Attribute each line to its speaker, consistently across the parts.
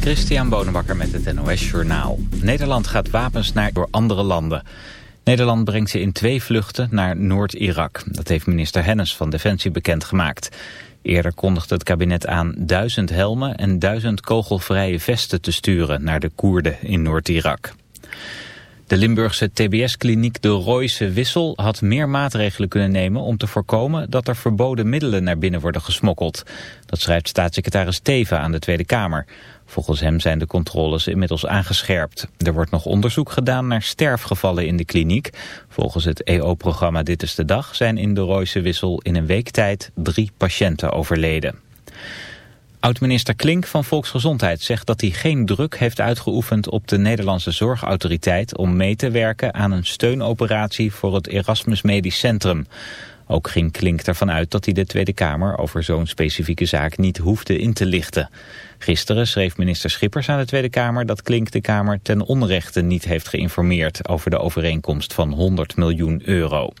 Speaker 1: Christian Bonenbakker met het NOS Journaal. Nederland gaat wapens naar door andere landen. Nederland brengt ze in twee vluchten naar Noord-Irak. Dat heeft minister Hennis van Defensie bekendgemaakt. Eerder kondigde het kabinet aan duizend helmen en duizend kogelvrije vesten te sturen naar de Koerden in Noord-Irak. De Limburgse TBS-kliniek De Royse Wissel had meer maatregelen kunnen nemen om te voorkomen dat er verboden middelen naar binnen worden gesmokkeld. Dat schrijft staatssecretaris Teven aan de Tweede Kamer. Volgens hem zijn de controles inmiddels aangescherpt. Er wordt nog onderzoek gedaan naar sterfgevallen in de kliniek. Volgens het EO-programma Dit is de Dag zijn in de Royse Wissel in een week tijd drie patiënten overleden. Oud-minister Klink van Volksgezondheid zegt dat hij geen druk heeft uitgeoefend op de Nederlandse Zorgautoriteit om mee te werken aan een steunoperatie voor het Erasmus Medisch Centrum. Ook ging Klink ervan uit dat hij de Tweede Kamer over zo'n specifieke zaak niet hoefde in te lichten. Gisteren schreef minister Schippers aan de Tweede Kamer dat Klink de Kamer ten onrechte niet heeft geïnformeerd over de overeenkomst van 100 miljoen euro.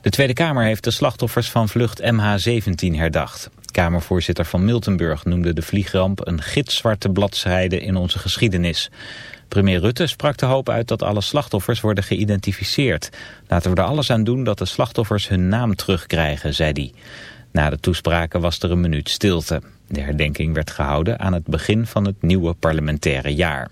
Speaker 1: De Tweede Kamer heeft de slachtoffers van vlucht MH17 herdacht. Kamervoorzitter van Miltenburg noemde de vliegramp een gitzwarte bladzijde in onze geschiedenis. Premier Rutte sprak de hoop uit dat alle slachtoffers worden geïdentificeerd. Laten we er alles aan doen dat de slachtoffers hun naam terugkrijgen, zei hij. Na de toespraken was er een minuut stilte. De herdenking werd gehouden aan het begin van het nieuwe parlementaire jaar.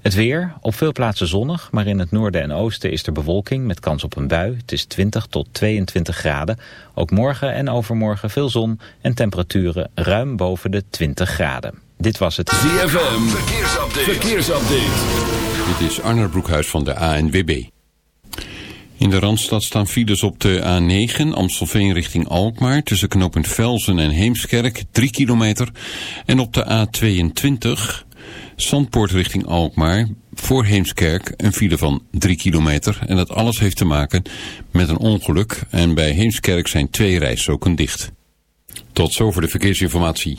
Speaker 1: Het weer, op veel plaatsen zonnig, maar in het noorden en oosten is er bewolking met kans op een bui. Het is 20 tot 22 graden. Ook morgen en overmorgen veel zon en temperaturen ruim boven de 20 graden. Dit was het
Speaker 2: ZFM, verkeersupdate. verkeersupdate.
Speaker 3: Dit is Arnold Broekhuis van de ANWB. In de Randstad staan files op de A9 Amstelveen richting Alkmaar... tussen knooppunt Velzen en Heemskerk, 3 kilometer. En op de A22 Zandpoort richting Alkmaar, voor Heemskerk een file van 3 kilometer. En dat alles heeft te maken met een ongeluk. En bij Heemskerk zijn twee rijstroken dicht. Tot zover de verkeersinformatie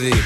Speaker 4: de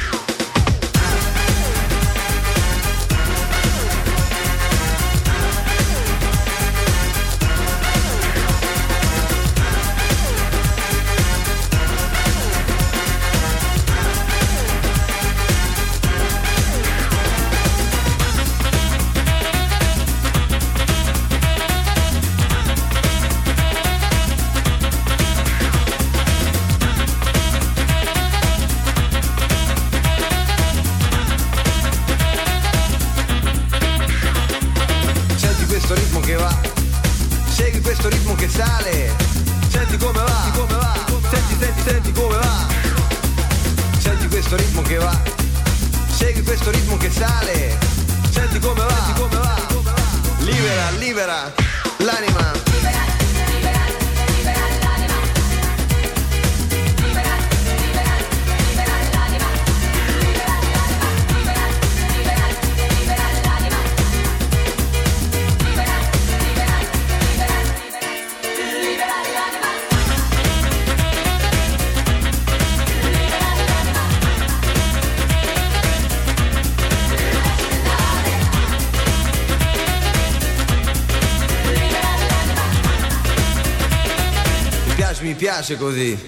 Speaker 4: piace così.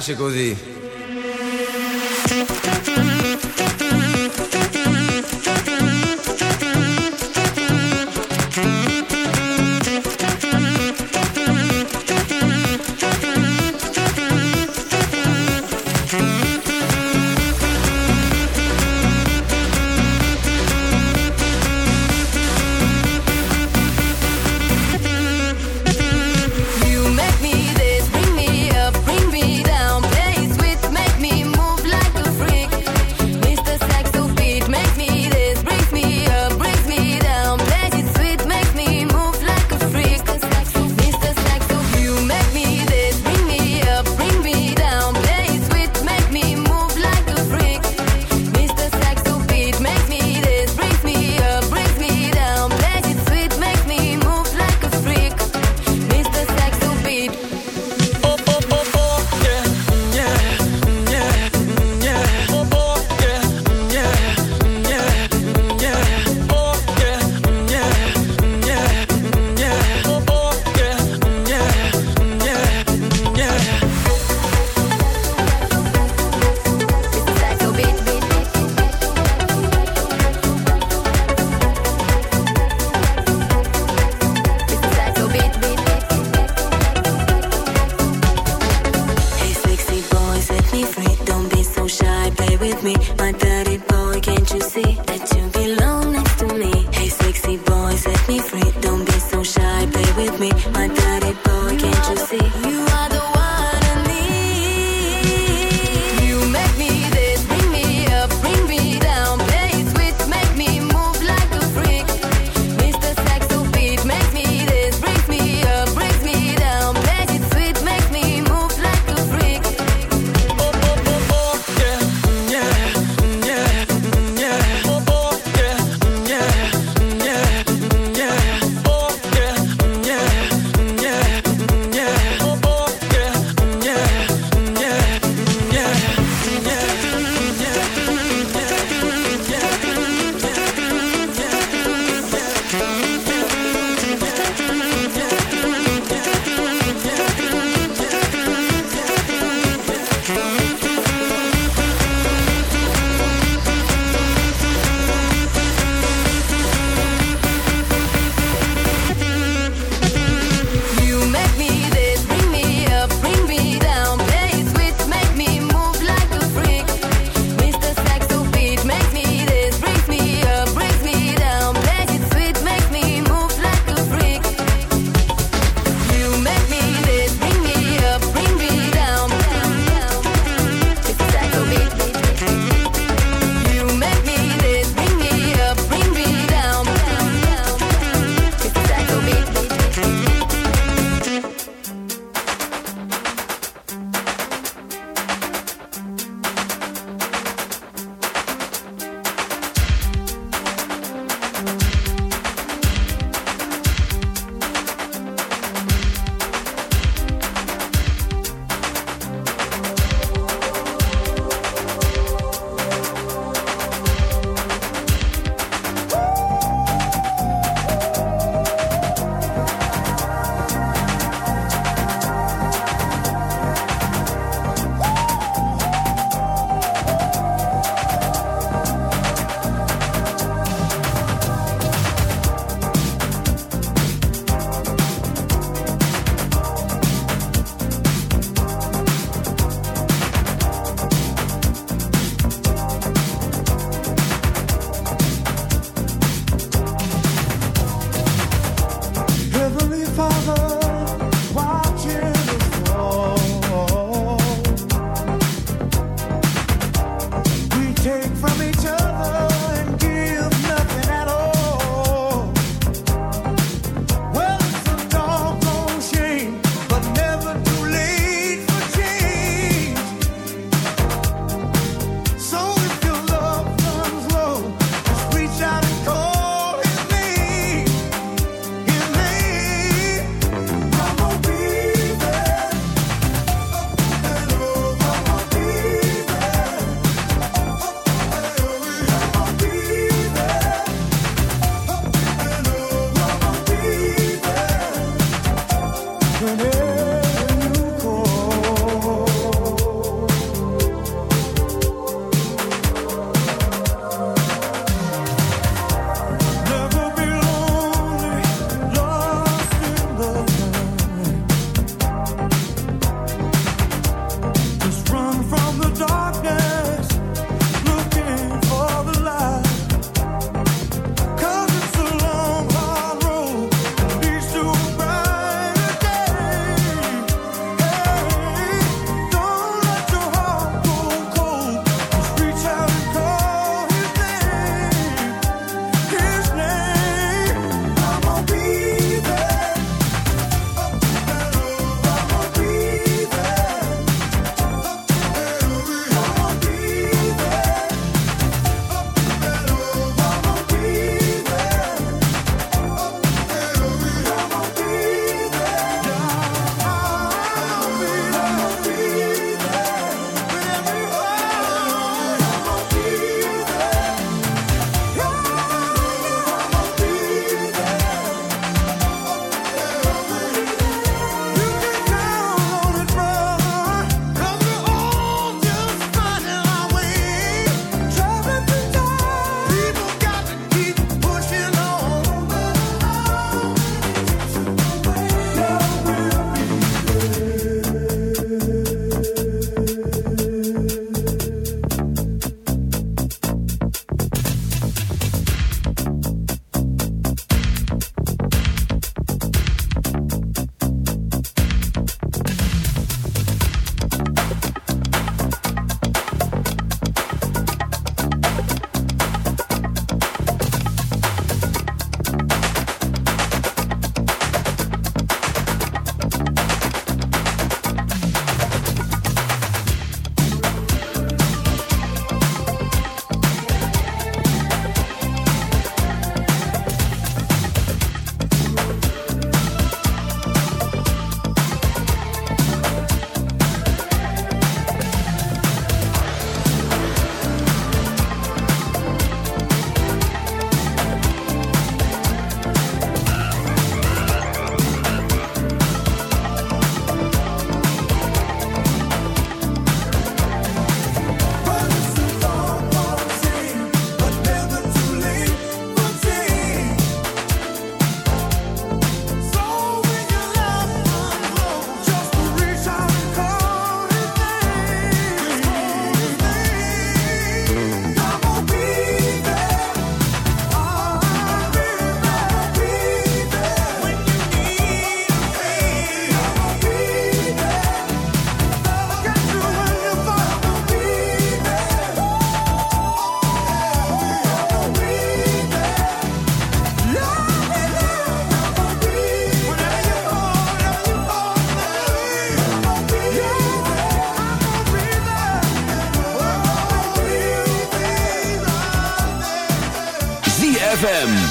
Speaker 4: piace così.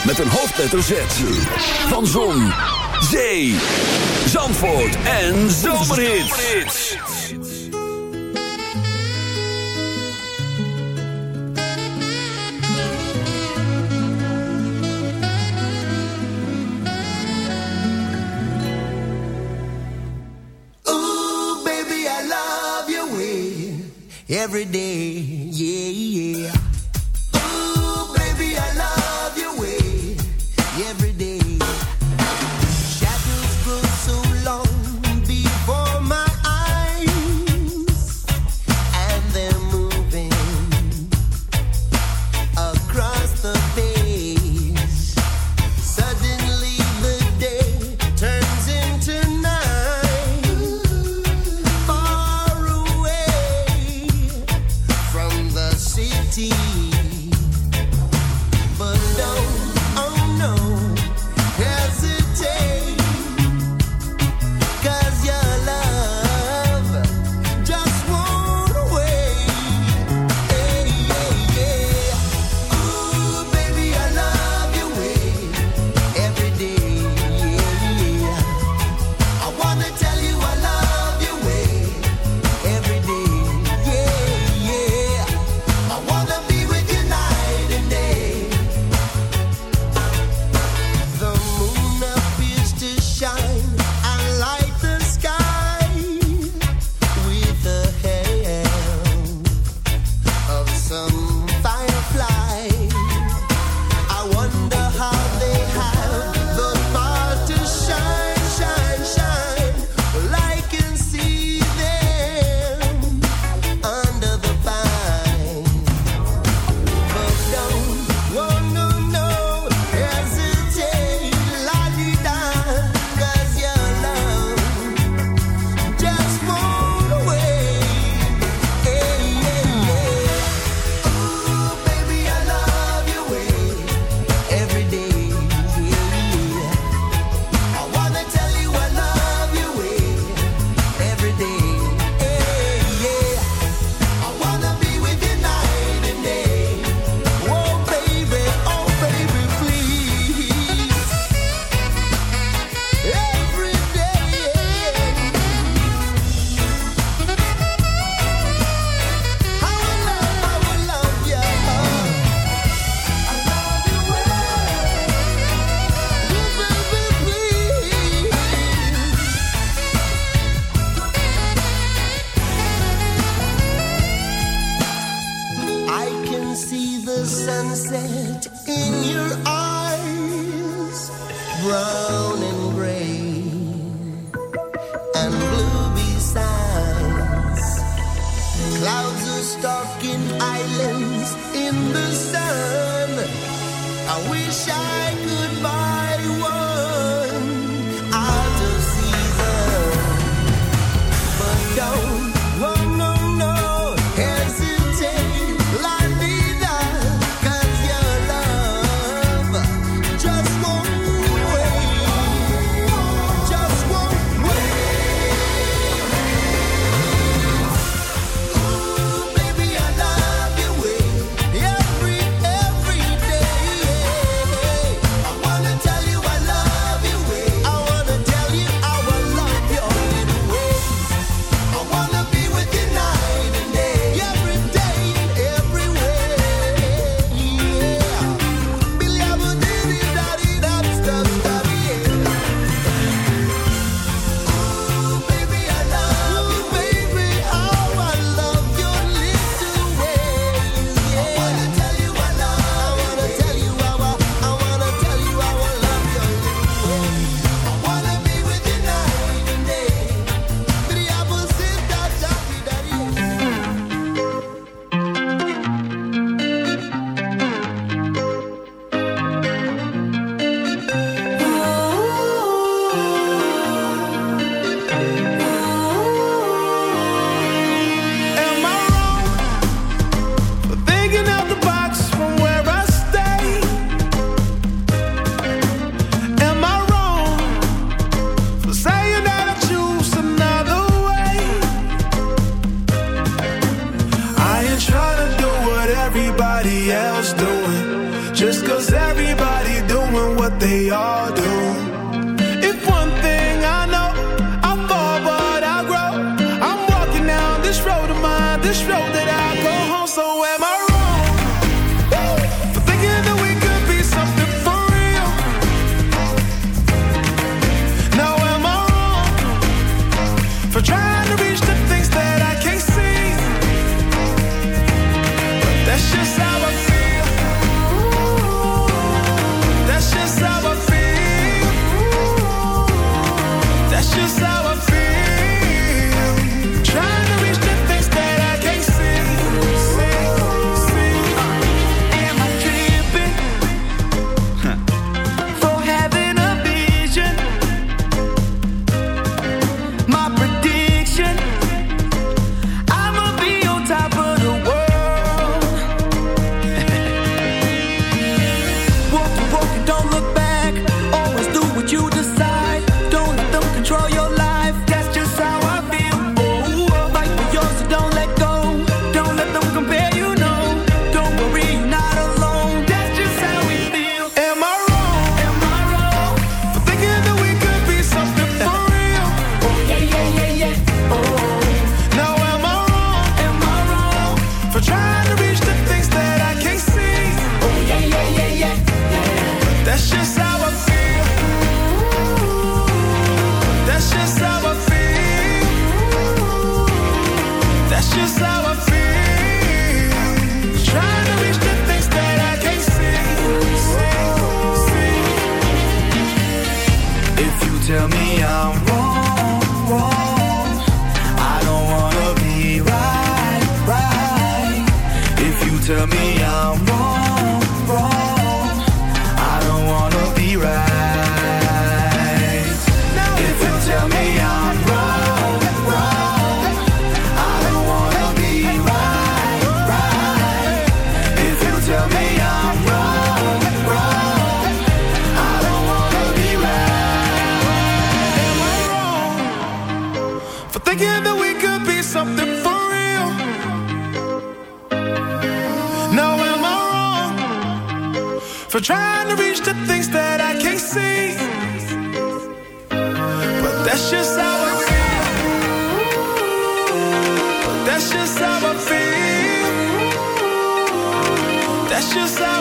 Speaker 2: met een hoofdletter Z. Van Zon, Zee, Zandvoort en Zomerhits.
Speaker 5: Ooh, baby, I love your way every day.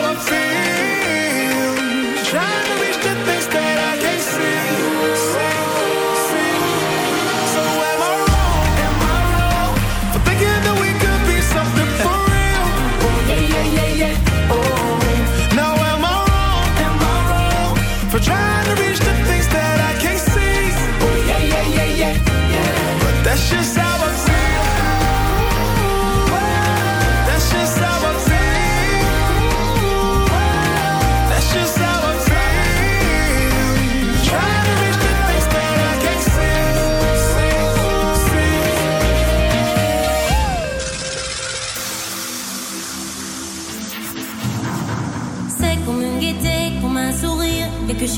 Speaker 5: how I
Speaker 6: feel. Trying to reach the things that.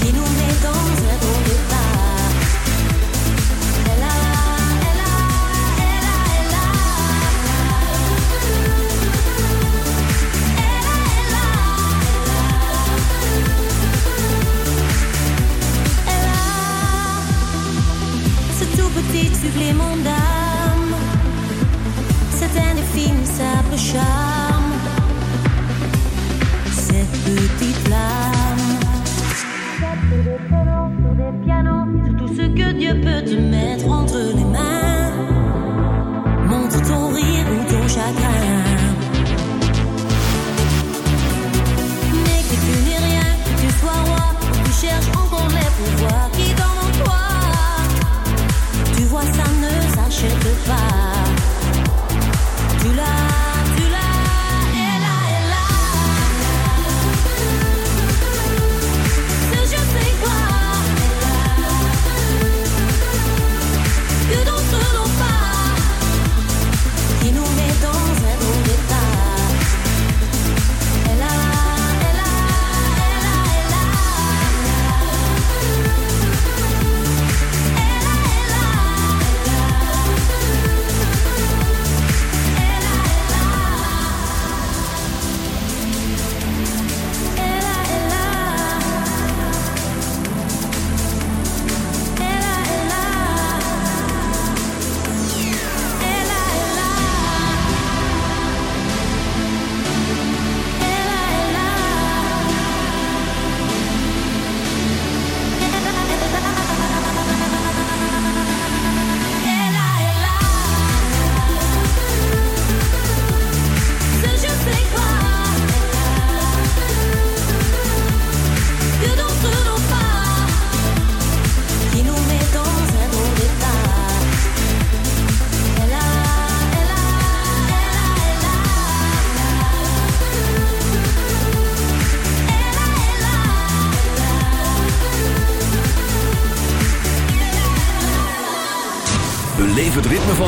Speaker 7: Qui nous met dans un débat. Elle a, elle a, elle a, elle a tout. Elle a. Elle a, C'est tout petit suivit mon dame, cette année filme s'approcha petite lame. Sur des pianos, sur tout ce que Dieu peut te mettre en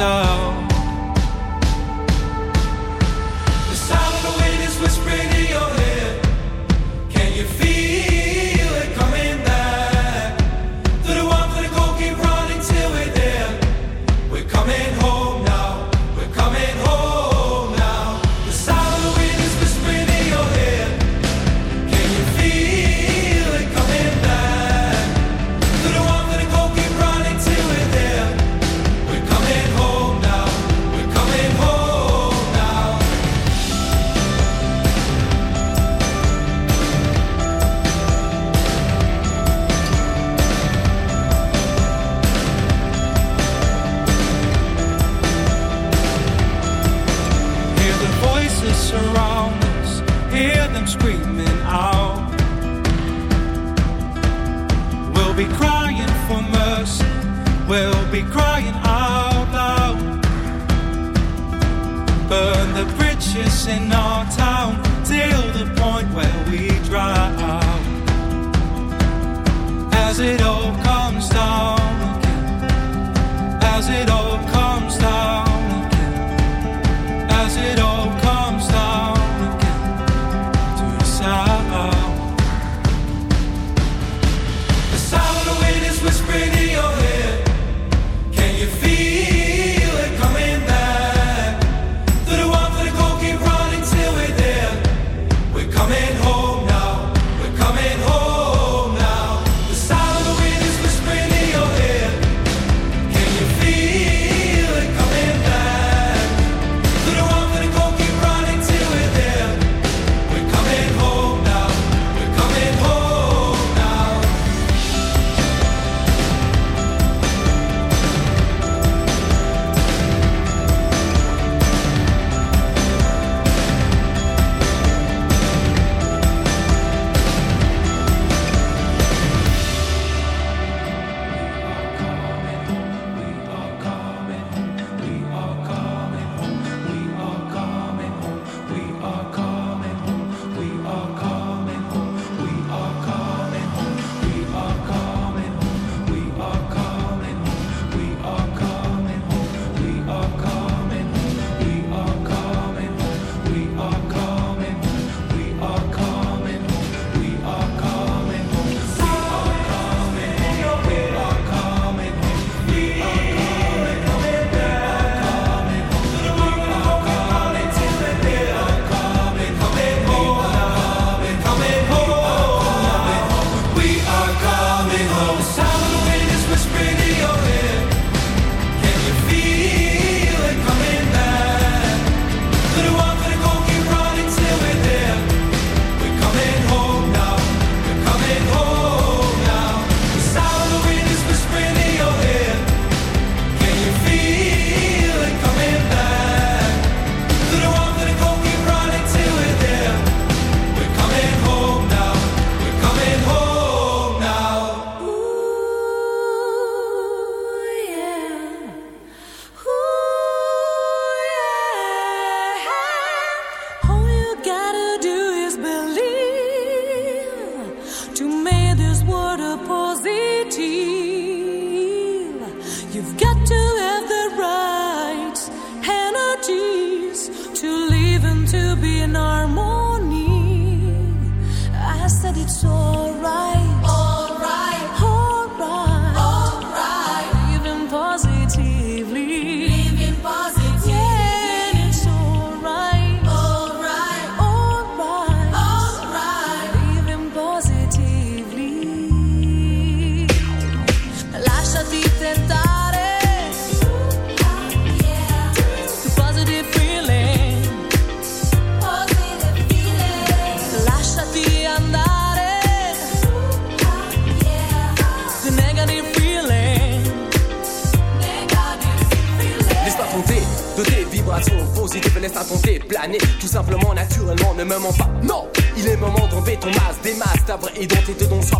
Speaker 8: myself be crying for mercy. We'll be crying out loud. Burn the bridges in our town till the point where we drown. As it all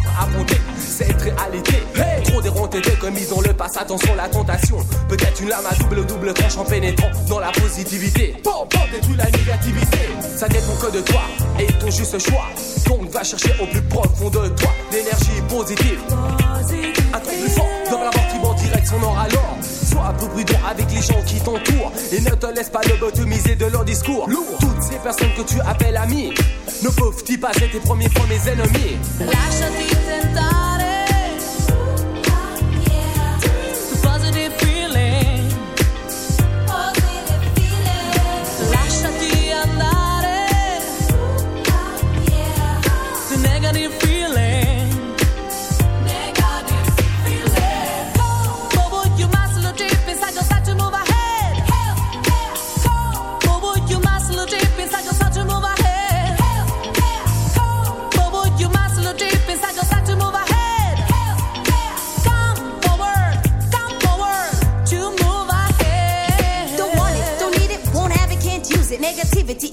Speaker 4: soif à affronter cette réalité. Trop déronté, commis dans le passé, attention la tentation. Peut-être une lame à double double tranche en pénétrant dans la positivité. Bon, bon, détruis la négativité. Ça dépend que de toi et ton juste choix. Donc va chercher au plus profond de toi l'énergie positive. Un truc plus fort dans la mort en direction nord alors. Sois un peu prudent avec les gens qui t'entourent et ne te laisse pas lobotomiser de leur discours. Toutes ces personnes que tu appelles amis ne peuvent-ils pas être tes premiers fois mes ennemis?
Speaker 7: Lasciati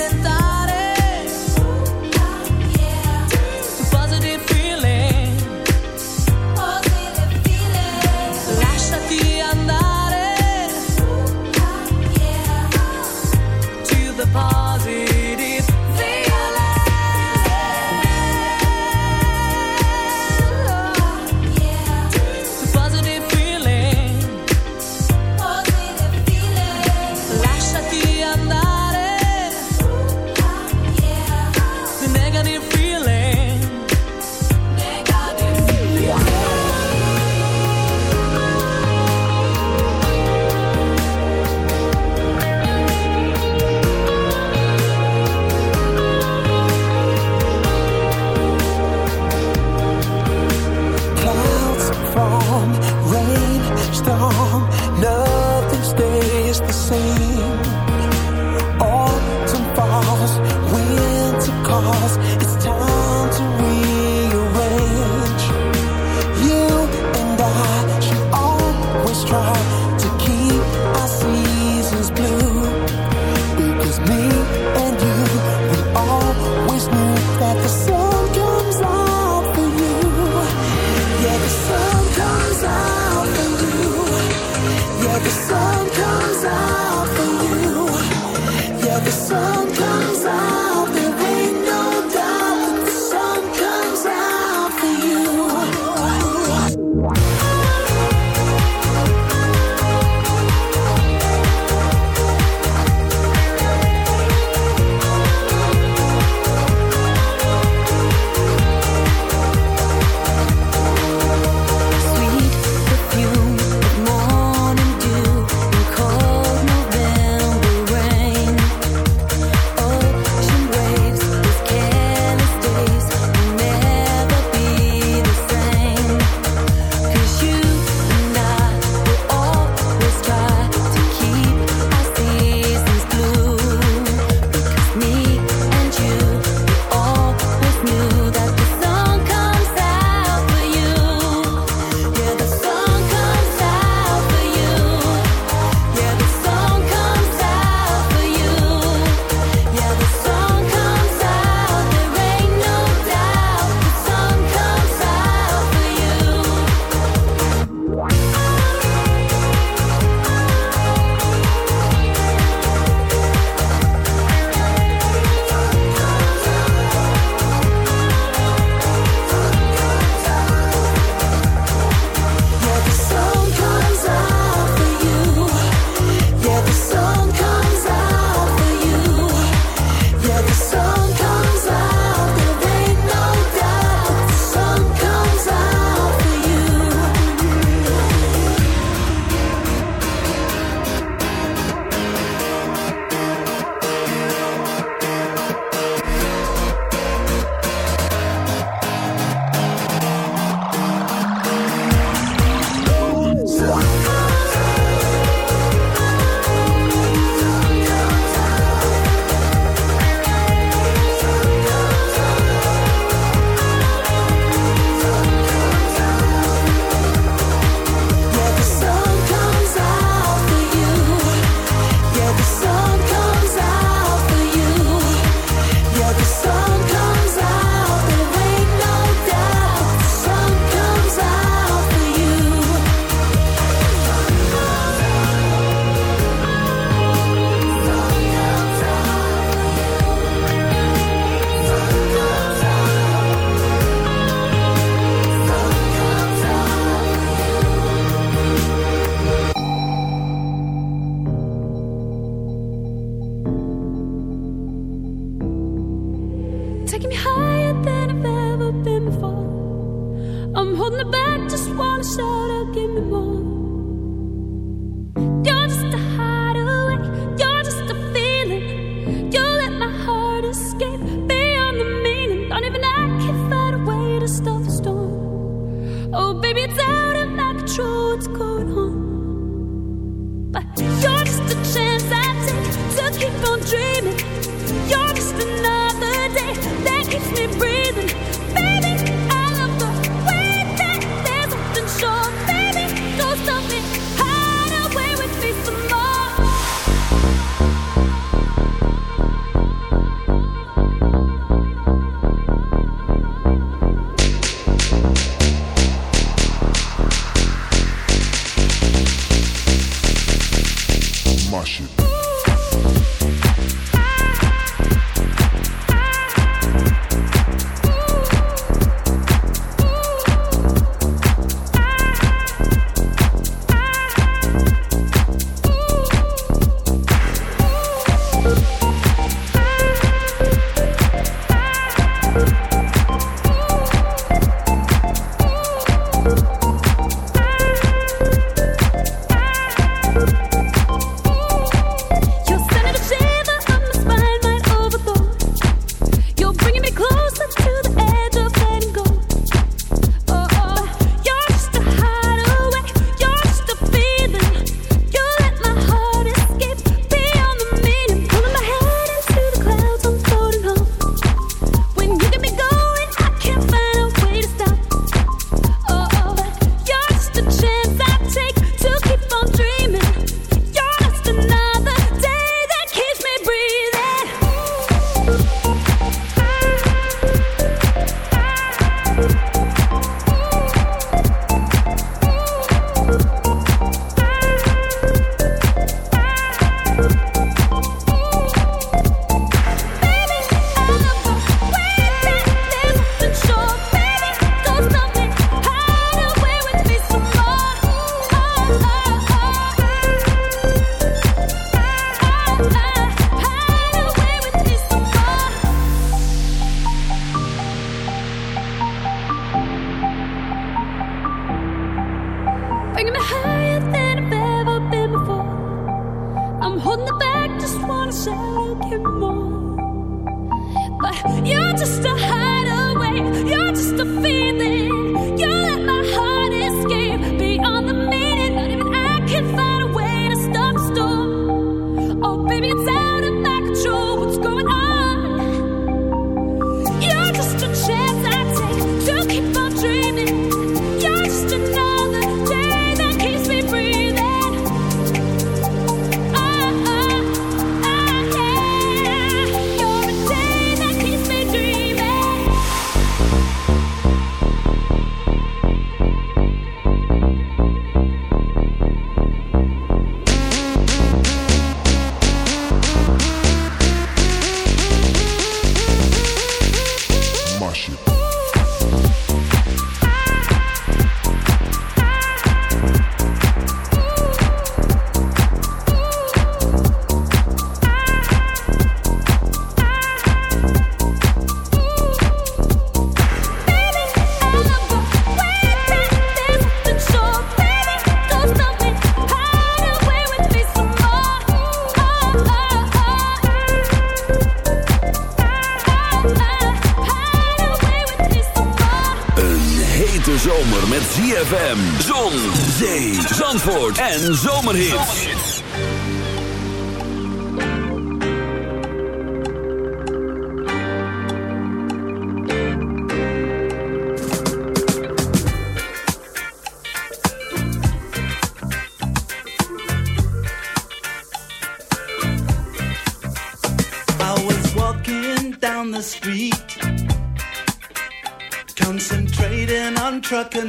Speaker 9: de estar.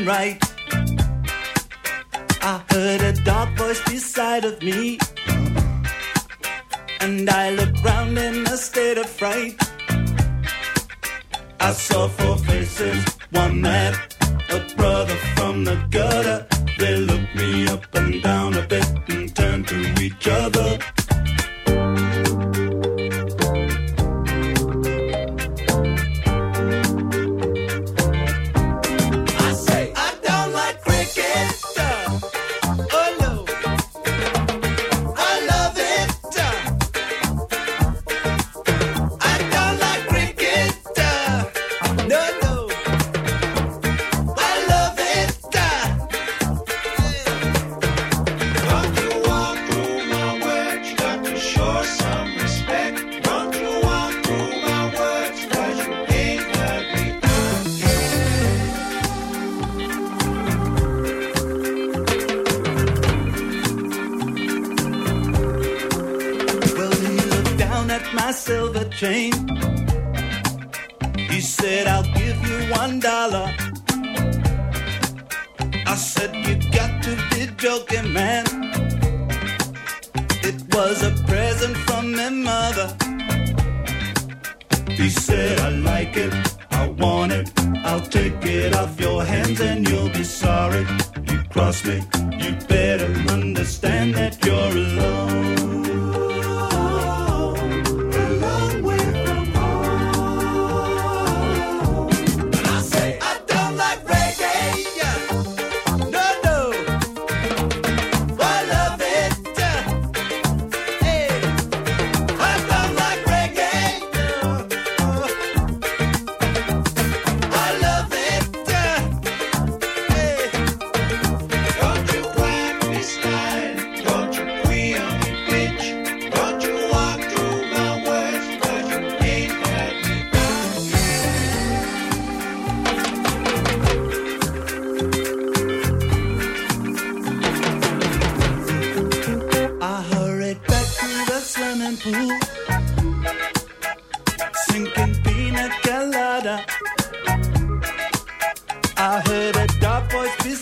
Speaker 9: Right.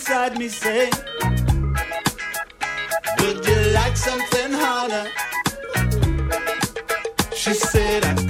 Speaker 9: beside me say,
Speaker 10: Would you like something harder? She said, I